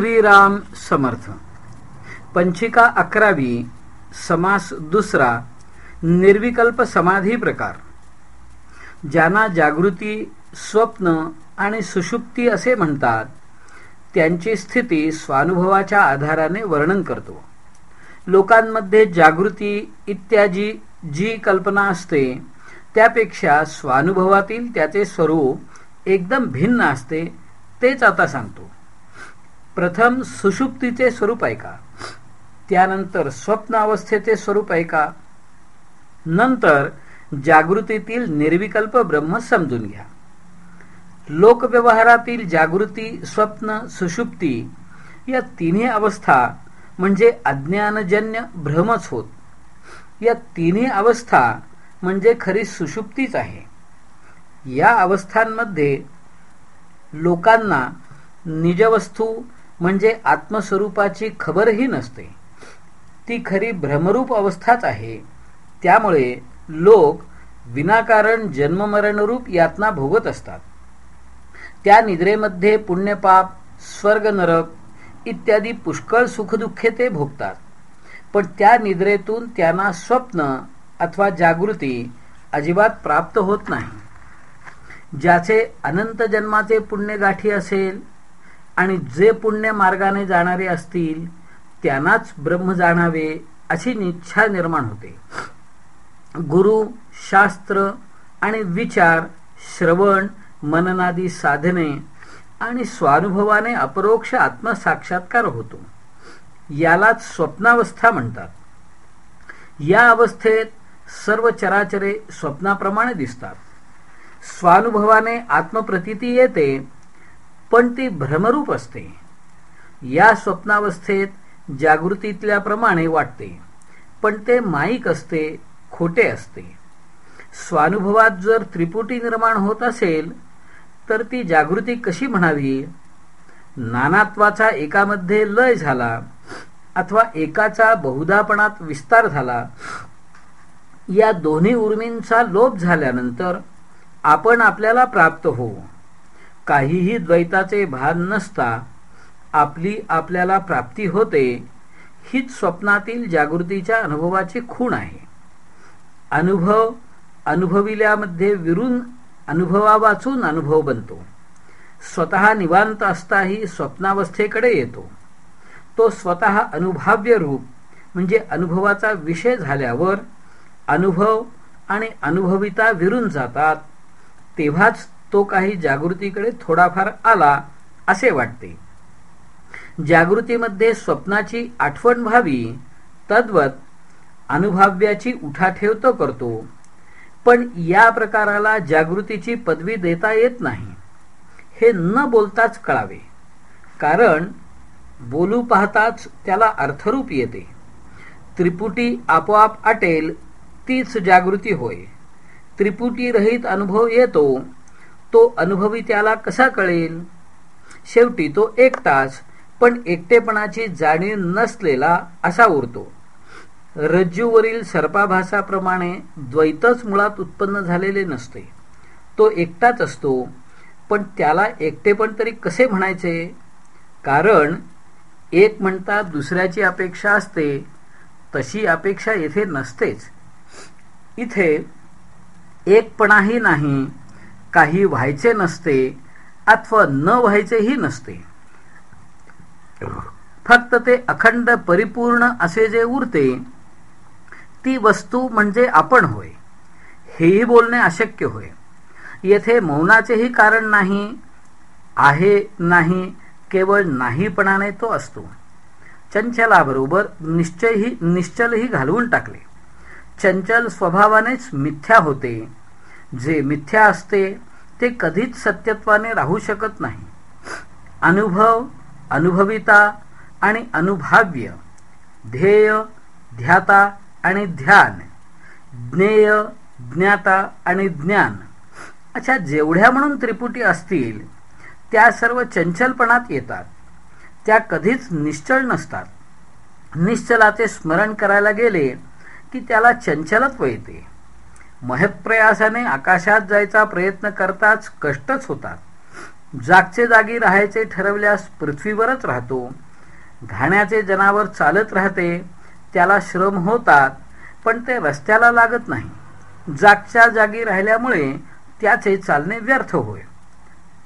श्रीराम समर्थ. पंचिका अकरावी समास दुसरा निर्विकल्प समाधी प्रकार. ज्यांना जागृती स्वप्न आणि सुषुप्ती असे म्हणतात त्यांची स्थिती स्वानुभवाच्या आधाराने वर्णन करतो. लोकांमध्ये जागृती इत्यादी जी कल्पना असते त्यापेक्षा स्वानुभवातील त्याचे स्वरूप एकदम भिन्न असते तेच आता सांगतो. प्रथम सुषुप्तीचे स्वरूप ऐका. त्यानंतर स्वप्न अवस्थेचे स्वरूप ऐका. नंतर जागृतीतील निर्विकल्प ब्रह्म समजून घ्या. लोकव्यवहारातील जागृती स्वप्न सुषुप्ती या तिन्ही अवस्था म्हणजे अज्ञानजन्य भ्रमच होत. या तिन्ही अवस्था म्हणजे खरी सुषुप्तीच आहे. या अवस्थांमध्ये लोकांना निजवस्तू म्हणजे आत्मस्वरूपाची खबरही नसते. ती खरी भ्रमरूप अवस्थाच आहे. त्यामुळे लोक विनाकारण जन्ममरणरूप यातना भोगत असतात. त्या निद्रेमध्ये पुण्यपाप स्वर्ग नरक इत्यादी पुष्कळ सुखदुःखे ते भोगतात. पण त्या निद्रेतून त्यांना स्वप्न अथवा जागृती अजिबात प्राप्त होत नाही. ज्याचे अनंत जन्माचे पुण्य गाठी असेल आणि जे पुण्य मार्गाने जाणारे असतील त्यांनाच ब्रह्म जाणावे अशी निच्छा निर्माण होते. गुरु शास्त्र आणि विचार श्रवण मननादी साधने आणि स्वानुभवाने अपरोक्ष आत्मसाक्षात्कार होतो. यालाच स्वप्नावस्था म्हणतात. या अवस्थेत सर्व चराचरे स्वप्नाप्रमाणे दिसतात. स्वानुभवाने आत्मप्रतीती येते पण ती भ्रमरूप असते. या स्वप्नावस्थेत जागृतीतल्याप्रमाणे वाटते पण ते माईक असते खोटे असते. स्वानुभवात जर त्रिपुटी निर्माण होत असेल तर ती जागृती कशी म्हणावी? नानात्वाचा एकामध्ये लय झाला अथवा एकाचा बहुधापणात विस्तार झाला या दोन्ही उर्मींचा लोप झाल्यानंतर आपण आपल्याला प्राप्त होऊ. काहीही द्वैताचे भान नसता आपली आपल्याला प्राप्ती होते हीच स्वप्नातील जागृतीच्या अनुभवाची खूण आहे. अनुभव अनुभविल्यामध्ये विरून अनुभवा वाचून अनुभव बनतो. स्वतः निवांत असताही स्वप्नावस्थेकडे येतो. तो स्वतः अनुभाव्य रूप म्हणजे अनुभवाचा विषय झाल्यावर अनुभव आणि अनुभविता विरून जातात तेव्हाच तो काही जागृतीकडे थोडाफार आला असे वाटते. जागृतीमध्ये स्वप्नाची आठवण व्हावी तद्वत अनुभाव्याची उठाठेव तो करतो पण या प्रकाराला जागृतीची पदवी देता येत नाही. हे न बोलताच कळावे कारण बोलू पाहताच त्याला अर्थरूप येते. त्रिपुटी आपोआप आटेल तीच जागृती होय. त्रिपुटी रहित अनुभव येतो तो अनुभवी त्याला कसा कळेल? शेवटी तो एकटाच पण एकटेपणाची जाणीव नसलेला असा उरतो. रज्जूवरील सर्पाभासाप्रमाणे द्वैतच मुळात उत्पन्न झालेले नसते. तो एकटाच असतो पण त्याला एकटेपण तरी कसे म्हणायचे? कारण एक म्हणता दुसऱ्याची अपेक्षा असते तशी अपेक्षा येथे नसतेच. इथे एकपणाही नाही काही व्हायचे नसते अथवा न व्हायचेही नसते. फक्त ते अखंड परिपूर्ण असे जे उरते ती वस्तू म्हणजे आपण होय. हेही बोलणे अशक्य होय. येथे मौनाचेही कारण नाही आहे नाही केवळ नाहीपणाने तो असतो. चंचलाबरोबर निश्चयही निश्चलही घालवून टाकले. चंचल स्वभावानेच मिथ्या होते. जे मिथ्या असते ते कधीच सत्यत्वाने राहू शकत नाही. अनुभव अनुभविता आणि अनुभाव्य ध्येय ध्याता आणि ध्यान ज्ञेय ज्ञाता आणि ज्ञान अशा जेवढ्या म्हणून त्रिपुटी असतील त्या सर्व चंचलपणात येतात. त्या कधीच निश्चळ नसतात. निश्चलाचे स्मरण करायला गेले की त्याला चंचलत्व येते. महत्प्रयासाने आकाशात जायचा प्रयत्न करताच कष्टच होतात. जागचे जागी राहायचे ठरवल्यास पृथ्वीवरच राहतो. घाण्याचे जनावर चालत राहते त्याला श्रम होतात पण ते रस्त्याला लागत नाही. जागच्या जागी राहिल्यामुळे त्याचे चालणे व्यर्थ होय.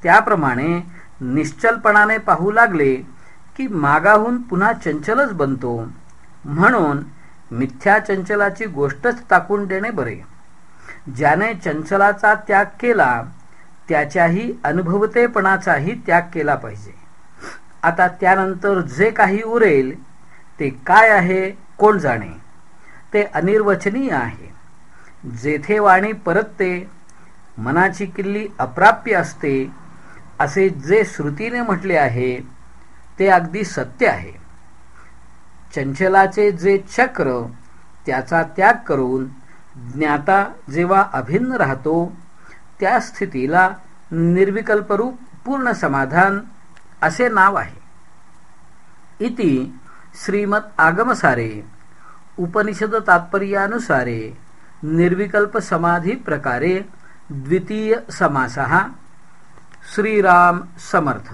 त्याप्रमाणे निश्चलपणाने पाहू लागले की मागाहून पुन्हा चंचलच बनतो. म्हणून मिथ्या चंचलाची गोष्टच टाकून देणे बरे. ज्याने चंचलाचा त्याग केला त्याच्याही अनुभवतेपणाचाही त्याग केला पाहिजे. आता त्यानंतर जे काही उरेल ते काय आहे कोण जाणे ते अनिर्वचनीय आहे. जेथे वाणी परतते मनाची किल्ली अप्राप्य असते असे जे श्रुतीने म्हटले आहे ते अगदी सत्य आहे. चंचलाचे जे चक्र त्याचा त्याग करून ज्ञाता जेव्हा अभिन्न राहतो त्या स्थितीला निर्विकल्परूप पूर्ण समाधान असे नाव आहे. इति श्रीमत आगमसारे उपनिषद तात्पर्यानुसारे निर्विकल्प समाधी प्रकारे द्वितीय समासः श्रीराम समर्थ।